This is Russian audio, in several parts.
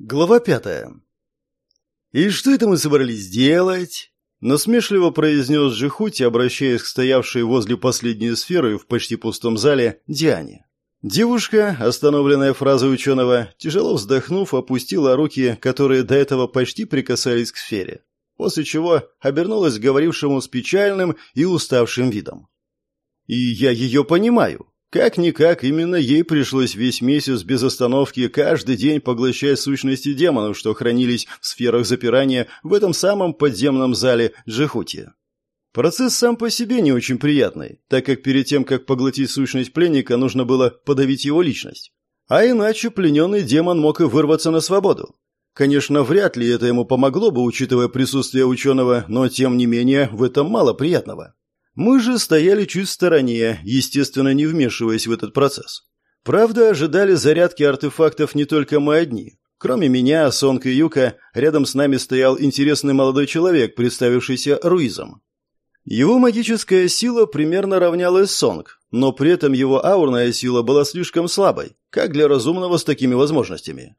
Глава пятая. «И что это мы собрались делать?» Насмешливо произнес Джихути, обращаясь к стоявшей возле последней сферы в почти пустом зале Диане. Девушка, остановленная фразой ученого, тяжело вздохнув, опустила руки, которые до этого почти прикасались к сфере, после чего обернулась к говорившему с печальным и уставшим видом. «И я ее понимаю. Как-никак, именно ей пришлось весь месяц без остановки каждый день поглощать сущности демонов, что хранились в сферах запирания в этом самом подземном зале Джихути. Процесс сам по себе не очень приятный, так как перед тем, как поглотить сущность пленника, нужно было подавить его личность. А иначе плененный демон мог и вырваться на свободу. Конечно, вряд ли это ему помогло бы, учитывая присутствие ученого, но тем не менее в этом мало приятного. Мы же стояли чуть в стороне, естественно, не вмешиваясь в этот процесс. Правда, ожидали зарядки артефактов не только мы одни. Кроме меня, Сонка и Юка, рядом с нами стоял интересный молодой человек, представившийся Руизом. Его магическая сила примерно равнялась Сонг, но при этом его аурная сила была слишком слабой, как для разумного с такими возможностями.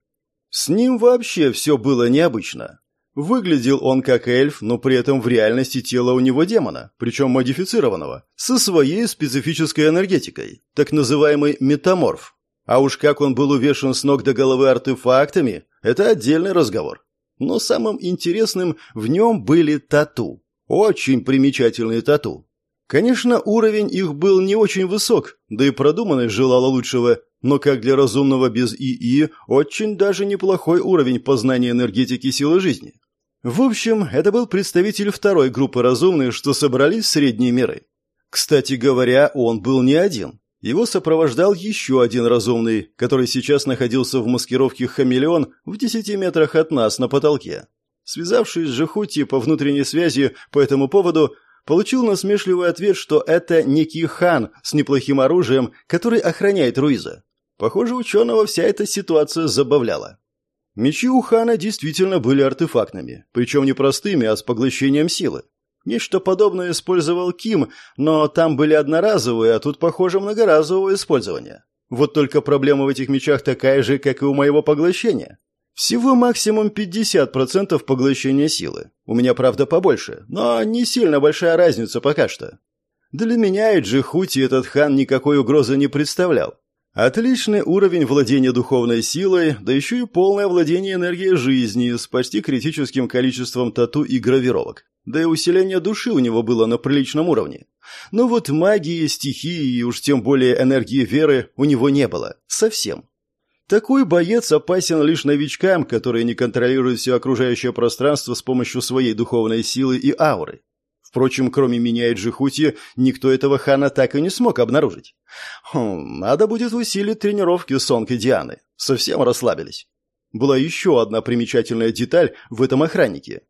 С ним вообще все было необычно. Выглядел он как эльф, но при этом в реальности тело у него демона, причем модифицированного, со своей специфической энергетикой, так называемый метаморф. А уж как он был увешан с ног до головы артефактами, это отдельный разговор. Но самым интересным в нем были тату. Очень примечательные тату. Конечно, уровень их был не очень высок, да и продуманность желала лучшего, но как для разумного без ИИ, очень даже неплохой уровень познания энергетики силы жизни. В общем, это был представитель второй группы разумных, что собрались в средние миры. Кстати говоря, он был не один. Его сопровождал еще один разумный, который сейчас находился в маскировке хамелеон в десяти метрах от нас на потолке. Связавшись с Жихути по внутренней связи по этому поводу, получил насмешливый ответ, что это некий хан с неплохим оружием, который охраняет Руиза. Похоже, ученого вся эта ситуация забавляла. Мечи у хана действительно были артефактными, причем не простыми, а с поглощением силы. Нечто подобное использовал Ким, но там были одноразовые, а тут, похоже, многоразовое использование. Вот только проблема в этих мечах такая же, как и у моего поглощения. Всего максимум 50% поглощения силы. У меня, правда, побольше, но не сильно большая разница пока что. Для меня и Джихути этот хан никакой угрозы не представлял. Отличный уровень владения духовной силой, да еще и полное владение энергией жизни с почти критическим количеством тату и гравировок. Да и усиление души у него было на приличном уровне. Но вот магии, стихии и уж тем более энергии веры у него не было. Совсем. Такой боец опасен лишь новичкам, которые не контролируют все окружающее пространство с помощью своей духовной силы и ауры. Впрочем, кроме меня и Джихути, никто этого хана так и не смог обнаружить. Хм, надо будет усилить тренировки Сонг и Дианы. Совсем расслабились. Была еще одна примечательная деталь в этом охраннике.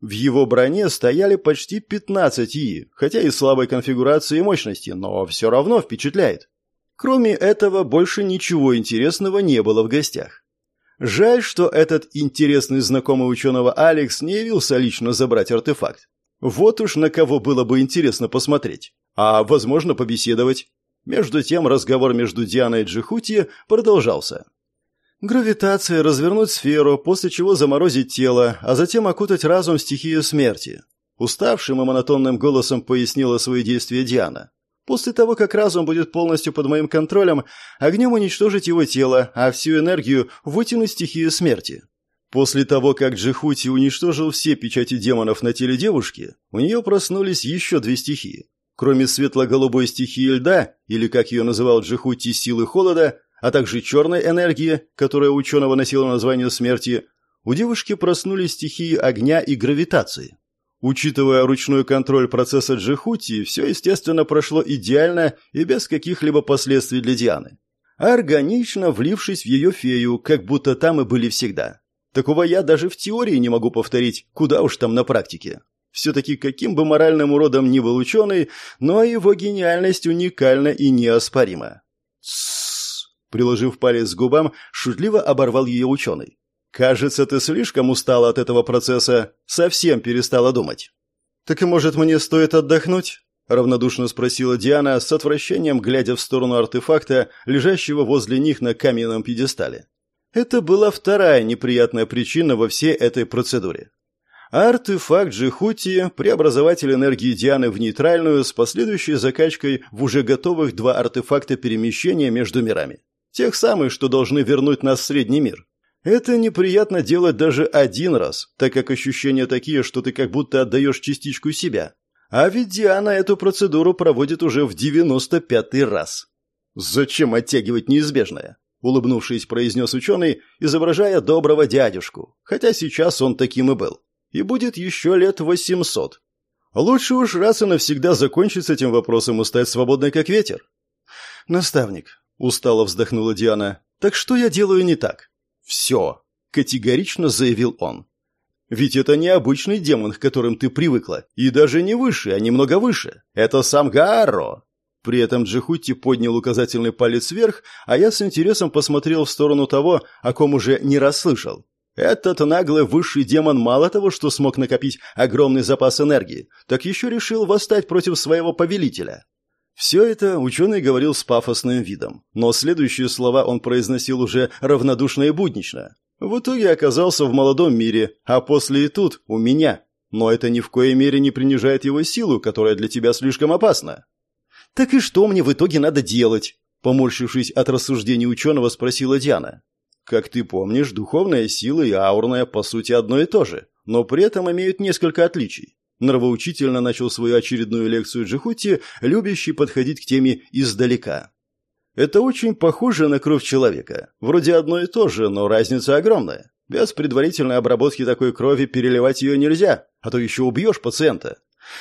В его броне стояли почти 15 ИИ, хотя и слабой конфигурации и мощности, но все равно впечатляет. Кроме этого, больше ничего интересного не было в гостях. Жаль, что этот интересный знакомый ученого Алекс не явился лично забрать артефакт. Вот уж на кого было бы интересно посмотреть. А, возможно, побеседовать. Между тем разговор между Дианой и Джихути продолжался. Гравитация, развернуть сферу, после чего заморозить тело, а затем окутать разум стихией смерти. Уставшим и монотонным голосом пояснила свои действия Диана. После того, как разум будет полностью под моим контролем, огнем уничтожить его тело, а всю энергию вытянуть стихию смерти. После того, как Джихути уничтожил все печати демонов на теле девушки, у нее проснулись еще две стихии. Кроме светло-голубой стихии льда, или, как ее называл Джихути, силы холода, а также черной энергии, которая ученого носила название смерти, у девушки проснулись стихии огня и гравитации. Учитывая ручной контроль процесса Джихути, все, естественно, прошло идеально и без каких-либо последствий для Дианы. Органично влившись в ее фею, как будто там и были всегда. Такого я даже в теории не могу повторить, куда уж там на практике. Все-таки каким бы моральным уродом ни был ученый, но его гениальность уникальна и неоспорима. «Тссс!» — приложив палец к губам, шутливо оборвал ее ученый. «Кажется, ты слишком устала от этого процесса, совсем перестала думать». «Так и, может, мне стоит отдохнуть?» — равнодушно спросила Диана, с отвращением глядя в сторону артефакта, лежащего возле них на каменном пьедестале. Это была вторая неприятная причина во всей этой процедуре. Артефакт Джихути – преобразователь энергии Дианы в нейтральную с последующей закачкой в уже готовых два артефакта перемещения между мирами. Тех самых, что должны вернуть нас в средний мир. Это неприятно делать даже один раз, так как ощущения такие, что ты как будто отдаешь частичку себя. А ведь Диана эту процедуру проводит уже в 95-й раз. «Зачем оттягивать неизбежное?» – улыбнувшись, произнес ученый, изображая доброго дядюшку, хотя сейчас он таким и был и будет еще лет восемьсот. Лучше уж раз и навсегда закончить с этим вопросом и стать свободной, как ветер. Наставник, устало вздохнула Диана, так что я делаю не так? Все, категорично заявил он. Ведь это не обычный демон, к которым ты привыкла, и даже не выше, а немного выше. Это сам Гааро. При этом Джихути поднял указательный палец вверх, а я с интересом посмотрел в сторону того, о ком уже не расслышал. Этот наглый высший демон мало того, что смог накопить огромный запас энергии, так еще решил восстать против своего повелителя. Все это ученый говорил с пафосным видом, но следующие слова он произносил уже равнодушно и буднично. В итоге оказался в молодом мире, а после и тут, у меня. Но это ни в коей мере не принижает его силу, которая для тебя слишком опасна. «Так и что мне в итоге надо делать?» Поморщившись от рассуждений ученого, спросила Диана. Как ты помнишь, духовная сила и аурная по сути одно и то же, но при этом имеют несколько отличий. Нравоучительно начал свою очередную лекцию Джихути, любящий подходить к теме издалека. Это очень похоже на кровь человека. Вроде одно и то же, но разница огромная. Без предварительной обработки такой крови переливать ее нельзя, а то еще убьешь пациента.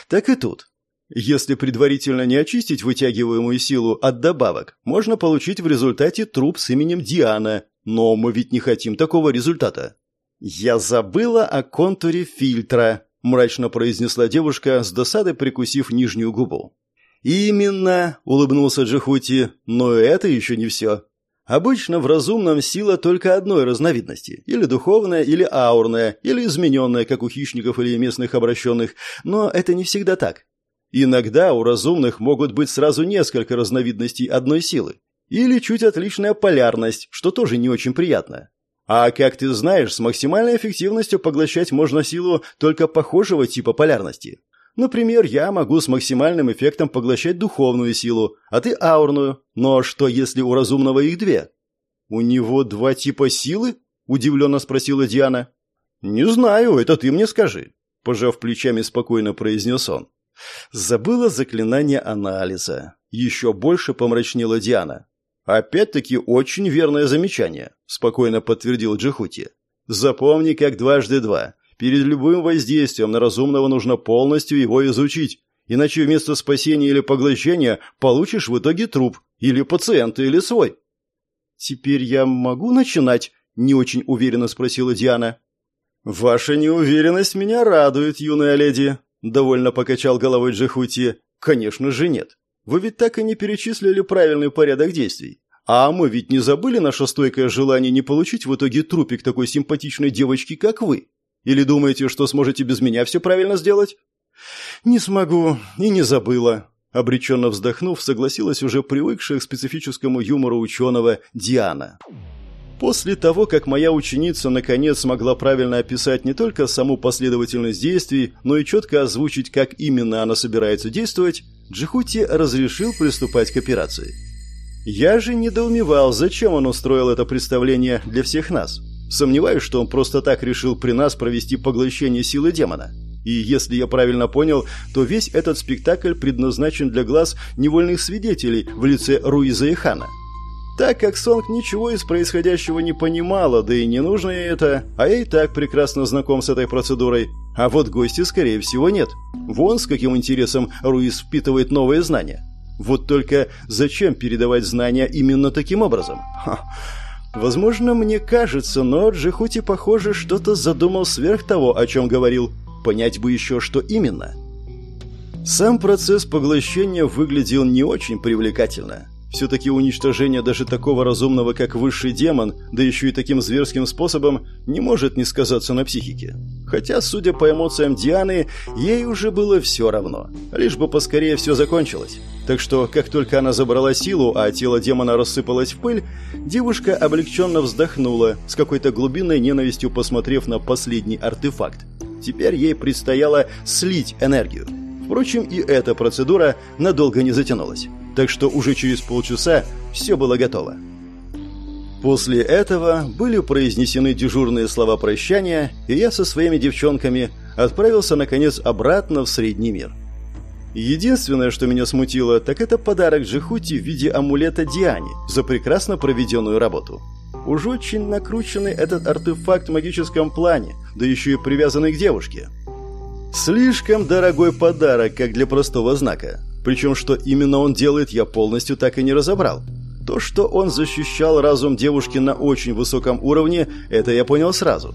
Так и тут. Если предварительно не очистить вытягиваемую силу от добавок, можно получить в результате труп с именем Диана, но мы ведь не хотим такого результата. Я забыла о контуре фильтра, мрачно произнесла девушка, с досадой прикусив нижнюю губу. Именно, улыбнулся Джихути, но это еще не все. Обычно в разумном сила только одной разновидности, или духовная, или аурная, или измененная, как у хищников или местных обращенных, но это не всегда так. Иногда у разумных могут быть сразу несколько разновидностей одной силы, или чуть отличная полярность, что тоже не очень приятно. А как ты знаешь, с максимальной эффективностью поглощать можно силу только похожего типа полярности. Например, я могу с максимальным эффектом поглощать духовную силу, а ты аурную. Но что, если у разумного их две? У него два типа силы? Удивленно спросила Диана. Не знаю, это ты мне скажи. Пожав плечами, спокойно произнес он. Забыла заклинание анализа. Еще больше помрачнела Диана. «Опять-таки очень верное замечание», – спокойно подтвердил Джихути. «Запомни, как дважды два. Перед любым воздействием на разумного нужно полностью его изучить, иначе вместо спасения или поглощения получишь в итоге труп, или пациента, или свой». «Теперь я могу начинать?» – не очень уверенно спросила Диана. «Ваша неуверенность меня радует, юная леди», – довольно покачал головой Джихути. «Конечно же нет. Вы ведь так и не перечислили правильный порядок действий. А мы ведь не забыли наше стойкое желание не получить в итоге трупик такой симпатичной девочки, как вы? Или думаете, что сможете без меня все правильно сделать? Не смогу и не забыла. Обреченно вздохнув, согласилась уже привыкшая к специфическому юмору ученого Диана. После того, как моя ученица наконец смогла правильно описать не только саму последовательность действий, но и четко озвучить, как именно она собирается действовать, Джихути разрешил приступать к операции. Я же недоумевал, зачем он устроил это представление для всех нас. Сомневаюсь, что он просто так решил при нас провести поглощение силы демона. И если я правильно понял, то весь этот спектакль предназначен для глаз невольных свидетелей в лице Руиза и Хана. Так как Сонг ничего из происходящего не понимала, да и не нужно ей это, а я и так прекрасно знаком с этой процедурой, а вот гости, скорее всего, нет. Вон с каким интересом Руиз впитывает новые знания. Вот только зачем передавать знания именно таким образом? Ха. Возможно, мне кажется, но Джихути, похоже, что-то задумал сверх того, о чем говорил. Понять бы еще, что именно. Сам процесс поглощения выглядел не очень привлекательно. Все-таки уничтожение даже такого разумного, как высший демон, да еще и таким зверским способом, не может не сказаться на психике. Хотя, судя по эмоциям Дианы, ей уже было все равно. Лишь бы поскорее все закончилось. Так что, как только она забрала силу, а тело демона рассыпалось в пыль, девушка облегченно вздохнула, с какой-то глубинной ненавистью посмотрев на последний артефакт. Теперь ей предстояло слить энергию. Впрочем, и эта процедура надолго не затянулась так что уже через полчаса все было готово. После этого были произнесены дежурные слова прощания, и я со своими девчонками отправился, наконец, обратно в Средний мир. Единственное, что меня смутило, так это подарок Джихути в виде амулета Диане за прекрасно проведенную работу. Уж очень накрученный этот артефакт в магическом плане, да еще и привязанный к девушке. Слишком дорогой подарок, как для простого знака. Причем, что именно он делает, я полностью так и не разобрал. То, что он защищал разум девушки на очень высоком уровне, это я понял сразу.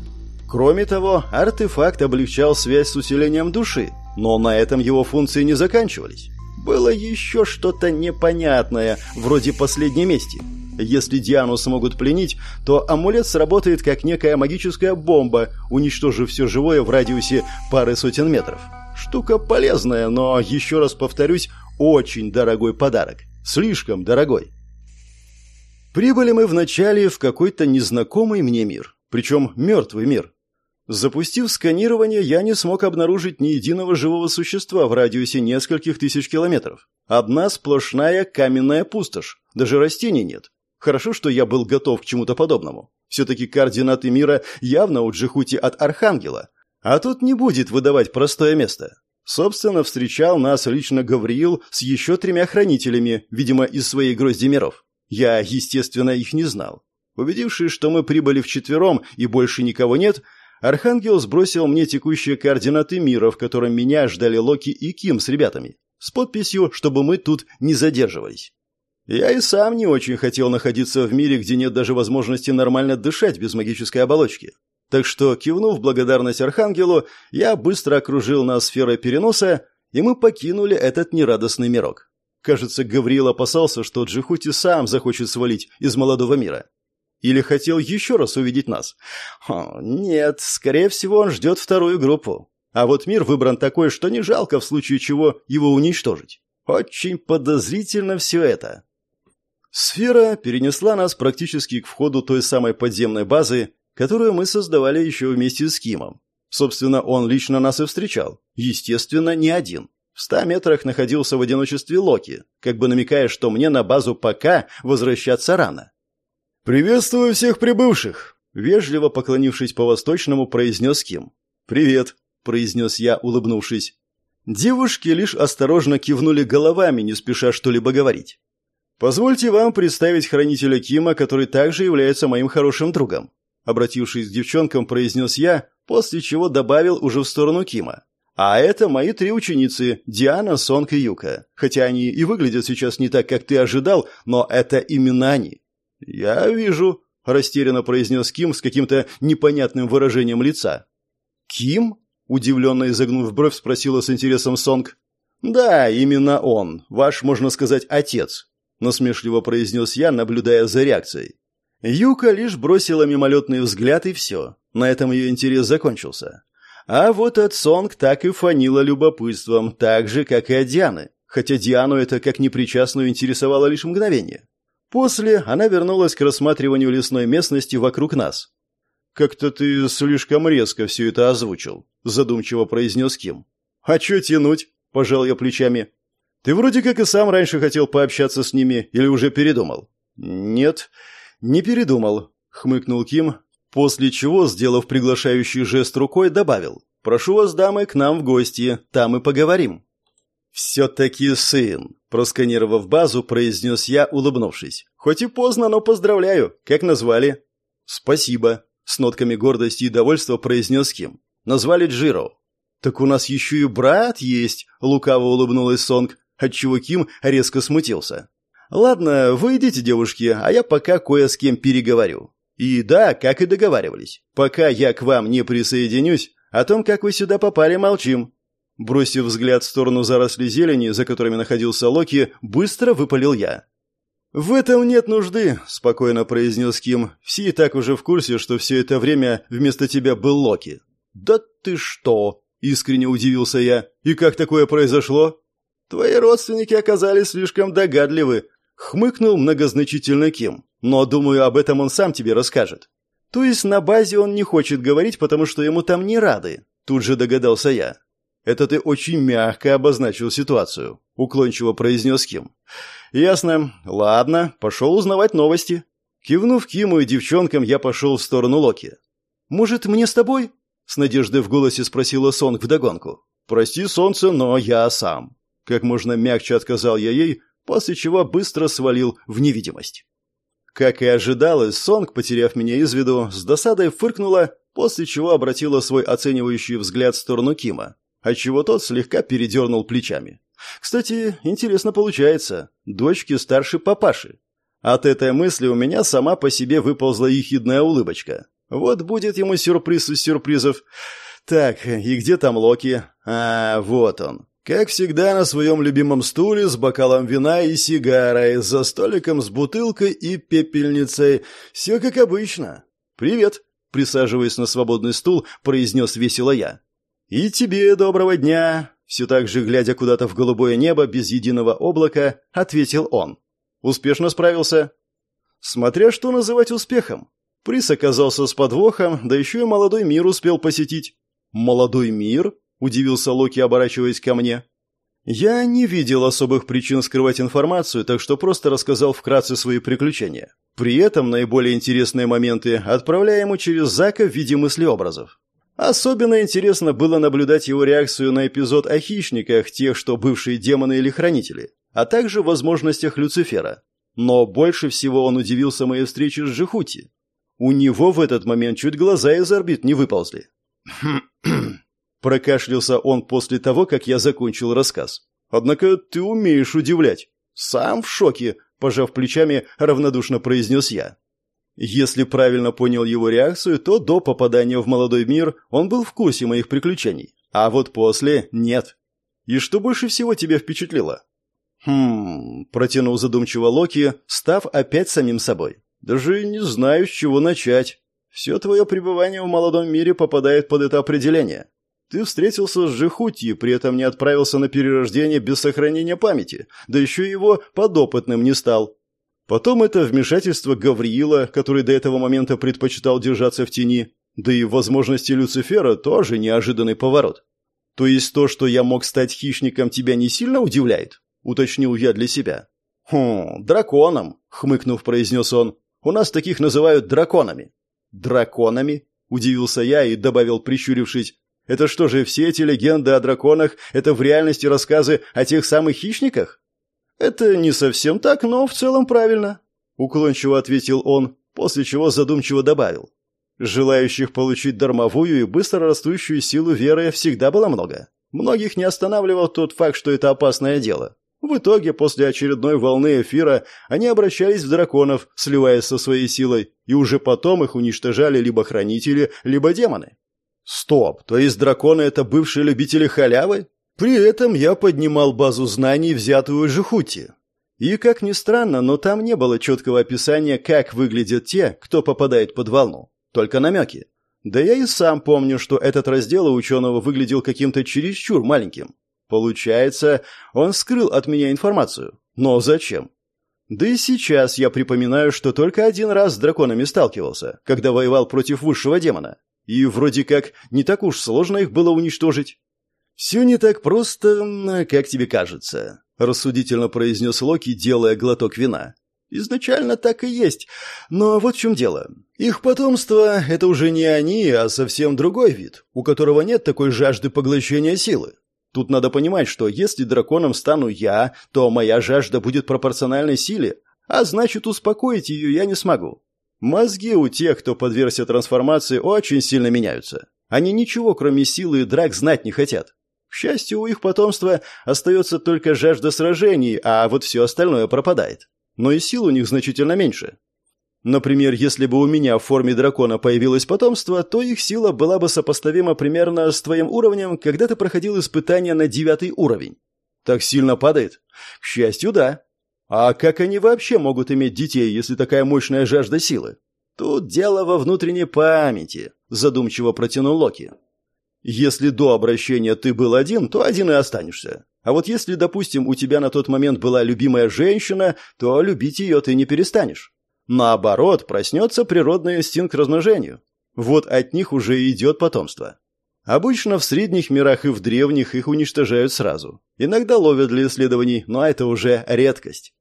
Кроме того, артефакт облегчал связь с усилением души, но на этом его функции не заканчивались. Было еще что-то непонятное, вроде последней мести. Если Диану смогут пленить, то амулет сработает как некая магическая бомба, уничтожив все живое в радиусе пары сотен метров. Штука полезная, но, еще раз повторюсь, очень дорогой подарок. Слишком дорогой. Прибыли мы вначале в какой-то незнакомый мне мир. Причем мертвый мир. Запустив сканирование, я не смог обнаружить ни единого живого существа в радиусе нескольких тысяч километров. Одна сплошная каменная пустошь. Даже растений нет. Хорошо, что я был готов к чему-то подобному. Все-таки координаты мира явно у Джихути от Архангела, а тут не будет выдавать простое место. Собственно, встречал нас лично Гавриил с еще тремя хранителями, видимо, из своей грозди миров. Я, естественно, их не знал. Убедившись, что мы прибыли вчетвером и больше никого нет, Архангел сбросил мне текущие координаты мира, в котором меня ждали Локи и Ким с ребятами, с подписью, чтобы мы тут не задерживались. Я и сам не очень хотел находиться в мире, где нет даже возможности нормально дышать без магической оболочки. Так что, кивнув благодарность Архангелу, я быстро окружил нас сферой переноса, и мы покинули этот нерадостный мирок. Кажется, Гавриил опасался, что Джихути сам захочет свалить из молодого мира. Или хотел еще раз увидеть нас? О, нет, скорее всего, он ждет вторую группу. А вот мир выбран такой, что не жалко в случае чего его уничтожить. Очень подозрительно все это. Сфера перенесла нас практически к входу той самой подземной базы, которую мы создавали еще вместе с Кимом. Собственно, он лично нас и встречал. Естественно, не один. В ста метрах находился в одиночестве Локи, как бы намекая, что мне на базу пока возвращаться рано. «Приветствую всех прибывших!» Вежливо поклонившись по-восточному, произнес Ким. «Привет!» – произнес я, улыбнувшись. Девушки лишь осторожно кивнули головами, не спеша что-либо говорить. «Позвольте вам представить хранителя Кима, который также является моим хорошим другом. Обратившись к девчонкам, произнес я, после чего добавил уже в сторону Кима. А это мои три ученицы, Диана, Сонг и Юка. Хотя они и выглядят сейчас не так, как ты ожидал, но это именно они. Я вижу, растерянно произнес Ким с каким-то непонятным выражением лица. Ким? Удивленно изогнув бровь, спросила с интересом Сонг. «Да, именно он, ваш, можно сказать, отец», — насмешливо произнес я, наблюдая за реакцией. Юка лишь бросила мимолетный взгляд и все. На этом ее интерес закончился. А вот от Сонг так и фанила любопытством, так же, как и от Дианы. Хотя Диану это как непричастную интересовало лишь мгновение. После она вернулась к рассматриванию лесной местности вокруг нас. «Как-то ты слишком резко все это озвучил», — задумчиво произнес Ким. «А че тянуть?» — пожал я плечами. «Ты вроде как и сам раньше хотел пообщаться с ними, или уже передумал?» «Нет, «Не передумал», — хмыкнул Ким, после чего, сделав приглашающий жест рукой, добавил. «Прошу вас, дамы, к нам в гости, там и поговорим». «Все-таки сын», — просканировав базу, произнес я, улыбнувшись. «Хоть и поздно, но поздравляю. Как назвали?» «Спасибо», — с нотками гордости и довольства произнес Ким. «Назвали Джиро». «Так у нас еще и брат есть», — лукаво улыбнулась Сонг, отчего Ким резко смутился. «Ладно, вы идите, девушки, а я пока кое с кем переговорю. И да, как и договаривались, пока я к вам не присоединюсь, о том, как вы сюда попали, молчим». Бросив взгляд в сторону зарослей зелени, за которыми находился Локи, быстро выпалил я. «В этом нет нужды», — спокойно произнес Ким. «Все и так уже в курсе, что все это время вместо тебя был Локи». «Да ты что?» — искренне удивился я. «И как такое произошло?» «Твои родственники оказались слишком догадливы», — хмыкнул многозначительно Ким. «Но, думаю, об этом он сам тебе расскажет». «То есть на базе он не хочет говорить, потому что ему там не рады?» Тут же догадался я. «Это ты очень мягко обозначил ситуацию», — уклончиво произнес Ким. «Ясно. Ладно, пошел узнавать новости». Кивнув Киму и девчонкам, я пошел в сторону Локи. «Может, мне с тобой?» — с надеждой в голосе спросила Сонг вдогонку. «Прости, солнце, но я сам». Как можно мягче отказал я ей, после чего быстро свалил в невидимость. Как и ожидалось, Сонг, потеряв меня из виду, с досадой фыркнула, после чего обратила свой оценивающий взгляд в сторону Кима, отчего тот слегка передернул плечами. Кстати, интересно получается. Дочки старше папаши. От этой мысли у меня сама по себе выползла ехидная улыбочка. Вот будет ему сюрприз из сюрпризов. Так, и где там Локи? А, вот он. Как всегда, на своем любимом стуле с бокалом вина и сигарой, за столиком с бутылкой и пепельницей. Все как обычно. «Привет», — присаживаясь на свободный стул, произнес весело я. «И тебе доброго дня», все так же, глядя куда-то в голубое небо без единого облака, ответил он. «Успешно справился?» «Смотря что называть успехом. Приз оказался с подвохом, да еще и молодой мир успел посетить». «Молодой мир?» – удивился Локи, оборачиваясь ко мне. Я не видел особых причин скрывать информацию, так что просто рассказал вкратце свои приключения. При этом наиболее интересные моменты отправляя ему через Зака в виде мыслеобразов. Особенно интересно было наблюдать его реакцию на эпизод о хищниках, тех, что бывшие демоны или хранители, а также возможностях Люцифера. Но больше всего он удивился моей встрече с Жихути. У него в этот момент чуть глаза из орбит не выползли. Прокашлялся он после того, как я закончил рассказ. «Однако ты умеешь удивлять». «Сам в шоке», – пожав плечами, равнодушно произнес я. Если правильно понял его реакцию, то до попадания в молодой мир он был в курсе моих приключений, а вот после – нет. И что больше всего тебя впечатлило? Хм, протянул задумчиво Локи, став опять самим собой. Даже не знаю, с чего начать. Все твое пребывание в молодом мире попадает под это определение. Ты встретился с Жихути, при этом не отправился на перерождение без сохранения памяти, да еще его подопытным не стал. Потом это вмешательство Гавриила, который до этого момента предпочитал держаться в тени, да и возможности Люцифера тоже неожиданный поворот. То есть то, что я мог стать хищником, тебя не сильно удивляет? Уточнил я для себя. Хм, драконом, хмыкнув, произнес он. У нас таких называют драконами. Драконами? Удивился я и добавил, прищурившись. Это что же, все эти легенды о драконах – это в реальности рассказы о тех самых хищниках? «Это не совсем так, но в целом правильно», — уклончиво ответил он, после чего задумчиво добавил. «Желающих получить дармовую и быстро растущую силу веры всегда было много. Многих не останавливал тот факт, что это опасное дело. В итоге, после очередной волны эфира, они обращались в драконов, сливаясь со своей силой, и уже потом их уничтожали либо хранители, либо демоны. Стоп, то есть драконы — это бывшие любители халявы? При этом я поднимал базу знаний, взятую у Жихути. И, как ни странно, но там не было четкого описания, как выглядят те, кто попадает под волну. Только намеки. Да я и сам помню, что этот раздел у ученого выглядел каким-то чересчур маленьким. Получается, он скрыл от меня информацию. Но зачем? Да и сейчас я припоминаю, что только один раз с драконами сталкивался, когда воевал против высшего демона. И вроде как не так уж сложно их было уничтожить. «Все не так просто, как тебе кажется», — рассудительно произнес Локи, делая глоток вина. «Изначально так и есть. Но вот в чем дело. Их потомство — это уже не они, а совсем другой вид, у которого нет такой жажды поглощения силы. Тут надо понимать, что если драконом стану я, то моя жажда будет пропорциональной силе, а значит, успокоить ее я не смогу. Мозги у тех, кто подвергся трансформации, очень сильно меняются. Они ничего, кроме силы и драк, знать не хотят. К счастью, у их потомства остается только жажда сражений, а вот все остальное пропадает. Но и сил у них значительно меньше. Например, если бы у меня в форме дракона появилось потомство, то их сила была бы сопоставима примерно с твоим уровнем, когда ты проходил испытание на девятый уровень. Так сильно падает? К счастью, да. А как они вообще могут иметь детей, если такая мощная жажда силы? Тут дело во внутренней памяти, задумчиво протянул Локи. Если до обращения ты был один, то один и останешься. А вот если, допустим, у тебя на тот момент была любимая женщина, то любить ее ты не перестанешь. Наоборот, проснется природный инстинкт к размножению. Вот от них уже идет потомство. Обычно в средних мирах и в древних их уничтожают сразу. Иногда ловят для исследований, но это уже редкость.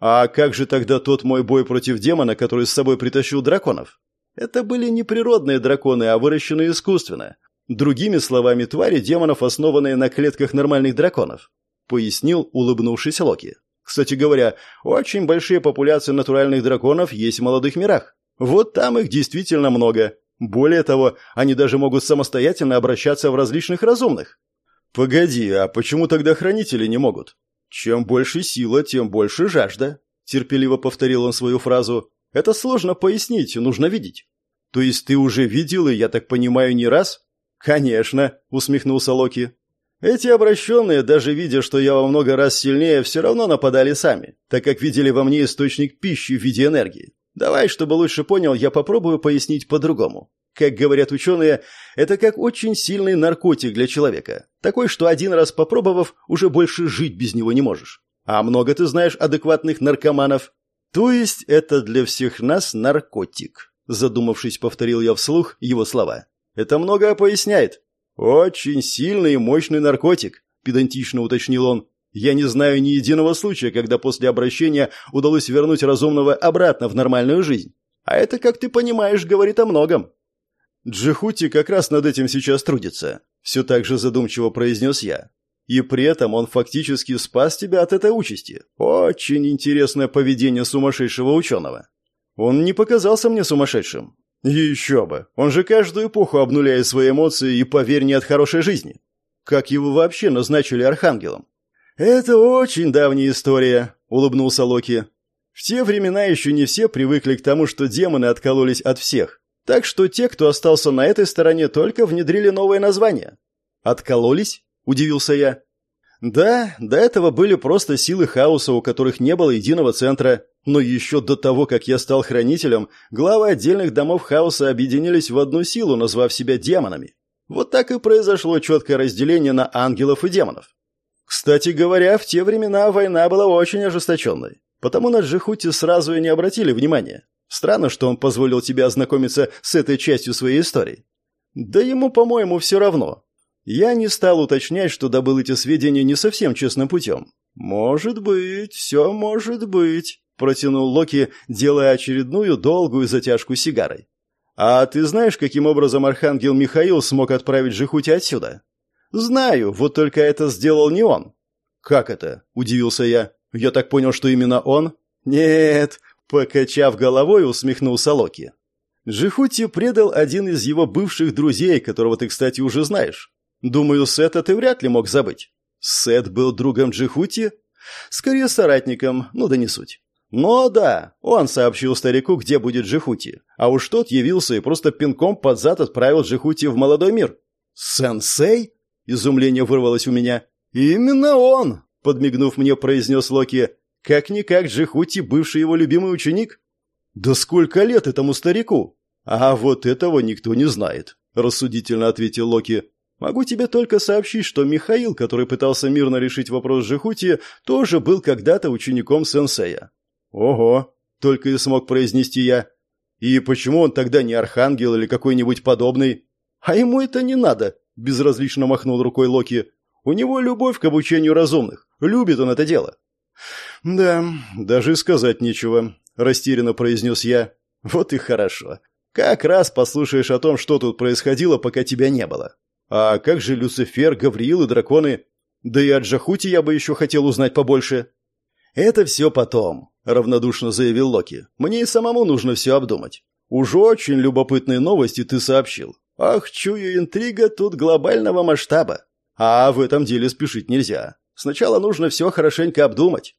А как же тогда тот мой бой против демона, который с собой притащил драконов? Это были не природные драконы, а выращенные искусственно. Другими словами, твари демонов, основанные на клетках нормальных драконов. Пояснил, улыбнувшись Локи. Кстати говоря, очень большие популяции натуральных драконов есть в молодых мирах. Вот там их действительно много. Более того, они даже могут самостоятельно обращаться в различных разумных. Погоди, а почему тогда хранители не могут? «Чем больше сила, тем больше жажда», — терпеливо повторил он свою фразу. «Это сложно пояснить, нужно видеть». «То есть ты уже видел, и, я так понимаю, не раз?» «Конечно», — усмехнулся Локи. «Эти обращенные, даже видя, что я во много раз сильнее, все равно нападали сами, так как видели во мне источник пищи в виде энергии. Давай, чтобы лучше понял, я попробую пояснить по-другому. Как говорят ученые, это как очень сильный наркотик для человека. Такой, что один раз попробовав, уже больше жить без него не можешь. А много ты знаешь адекватных наркоманов? То есть это для всех нас наркотик. Задумавшись, повторил я вслух его слова. Это многое поясняет. Очень сильный и мощный наркотик, педантично уточнил он. Я не знаю ни единого случая, когда после обращения удалось вернуть разумного обратно в нормальную жизнь. А это, как ты понимаешь, говорит о многом. Джихути как раз над этим сейчас трудится, все так же задумчиво произнес я. И при этом он фактически спас тебя от этой участи. Очень интересное поведение сумасшедшего ученого. Он не показался мне сумасшедшим. Еще бы. Он же каждую эпоху обнуляет свои эмоции и, поверь, не от хорошей жизни. Как его вообще назначили архангелом? Это очень давняя история, улыбнулся Локи. В те времена еще не все привыкли к тому, что демоны откололись от всех. Так что те, кто остался на этой стороне, только внедрили новое название. «Откололись?» – удивился я. Да, до этого были просто силы хаоса, у которых не было единого центра. Но еще до того, как я стал хранителем, главы отдельных домов хаоса объединились в одну силу, назвав себя демонами. Вот так и произошло четкое разделение на ангелов и демонов. Кстати говоря, в те времена война была очень ожесточенной. Потому на Джихути сразу и не обратили внимания. Странно, что он позволил тебе ознакомиться с этой частью своей истории. Да ему, по-моему, все равно. Я не стал уточнять, что добыл эти сведения не совсем честным путем. «Может быть, все может быть», — протянул Локи, делая очередную долгую затяжку сигарой. «А ты знаешь, каким образом Архангел Михаил смог отправить Жихути отсюда?» «Знаю, вот только это сделал не он». «Как это?» – удивился я. «Я так понял, что именно он?» «Нет, Покачав головой, усмехнулся Локи. Джихути предал один из его бывших друзей, которого ты, кстати, уже знаешь. Думаю, Сета ты вряд ли мог забыть. Сет был другом Джихути? Скорее соратником, ну да не суть. Но да, он сообщил старику, где будет Джихути, а уж тот явился и просто пинком под зад отправил Джихути в молодой мир. «Сенсей?» – изумление вырвалось у меня. «Именно он!» – подмигнув мне, произнес Локи. Как-никак Джихути бывший его любимый ученик. Да сколько лет этому старику? А вот этого никто не знает, рассудительно ответил Локи. Могу тебе только сообщить, что Михаил, который пытался мирно решить вопрос Джихути, тоже был когда-то учеником сенсея. Ого, только и смог произнести я. И почему он тогда не архангел или какой-нибудь подобный? А ему это не надо, безразлично махнул рукой Локи. У него любовь к обучению разумных. Любит он это дело. «Да, даже сказать нечего», – растерянно произнес я. «Вот и хорошо. Как раз послушаешь о том, что тут происходило, пока тебя не было. А как же Люцифер, Гавриил и драконы? Да и о Джахути я бы еще хотел узнать побольше». «Это все потом», – равнодушно заявил Локи. «Мне и самому нужно все обдумать. Уж очень любопытные новости ты сообщил. Ах, чую, интрига тут глобального масштаба. А в этом деле спешить нельзя. Сначала нужно все хорошенько обдумать».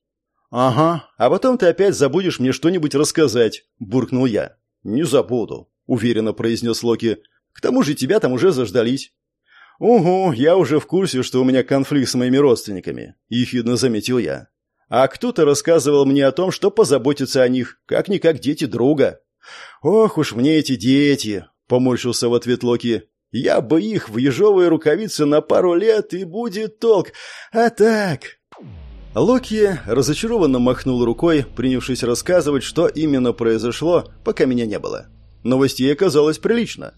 «Ага, а потом ты опять забудешь мне что-нибудь рассказать», – буркнул я. «Не забуду», – уверенно произнес Локи. «К тому же тебя там уже заждались». «Угу, я уже в курсе, что у меня конфликт с моими родственниками», – ехидно заметил я. А кто-то рассказывал мне о том, что позаботиться о них, как-никак дети друга. «Ох уж мне эти дети!» — поморщился в ответ Локи. «Я бы их в ежовые рукавицы на пару лет, и будет толк. А так...» Локи разочарованно махнул рукой, принявшись рассказывать, что именно произошло, пока меня не было. Новостей оказалось прилично.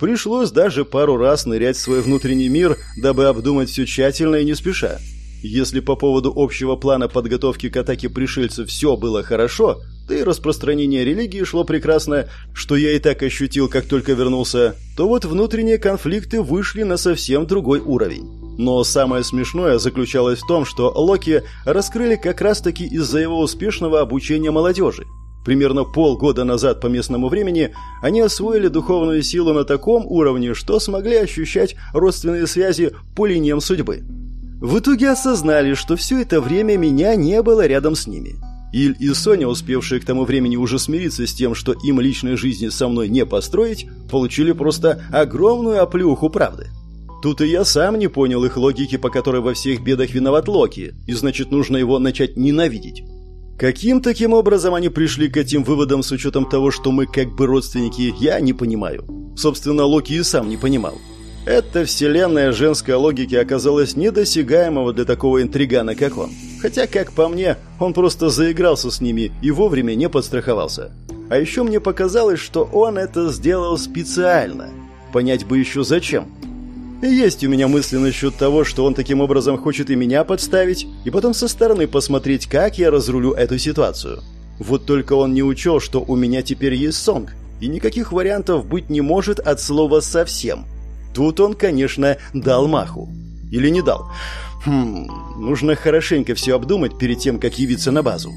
Пришлось даже пару раз нырять в свой внутренний мир, дабы обдумать все тщательно и не спеша. Если по поводу общего плана подготовки к атаке пришельцев все было хорошо, да и распространение религии шло прекрасно, что я и так ощутил, как только вернулся, то вот внутренние конфликты вышли на совсем другой уровень. Но самое смешное заключалось в том, что Локи раскрыли как раз-таки из-за его успешного обучения молодежи. Примерно полгода назад по местному времени они освоили духовную силу на таком уровне, что смогли ощущать родственные связи по линиям судьбы. В итоге осознали, что все это время меня не было рядом с ними. Иль и Соня, успевшие к тому времени уже смириться с тем, что им личной жизни со мной не построить, получили просто огромную оплюху правды. Тут и я сам не понял их логики, по которой во всех бедах виноват Локи, и значит нужно его начать ненавидеть. Каким таким образом они пришли к этим выводам с учетом того, что мы как бы родственники, я не понимаю. Собственно, Локи и сам не понимал. Эта вселенная женской логики оказалась недосягаемого для такого интригана, как он. Хотя, как по мне, он просто заигрался с ними и вовремя не подстраховался. А еще мне показалось, что он это сделал специально. Понять бы еще зачем. И есть у меня мысли насчет того, что он таким образом хочет и меня подставить, и потом со стороны посмотреть, как я разрулю эту ситуацию. Вот только он не учел, что у меня теперь есть сонг, и никаких вариантов быть не может от слова «совсем». Тут он, конечно, дал маху. Или не дал. Хм, нужно хорошенько все обдумать перед тем, как явиться на базу.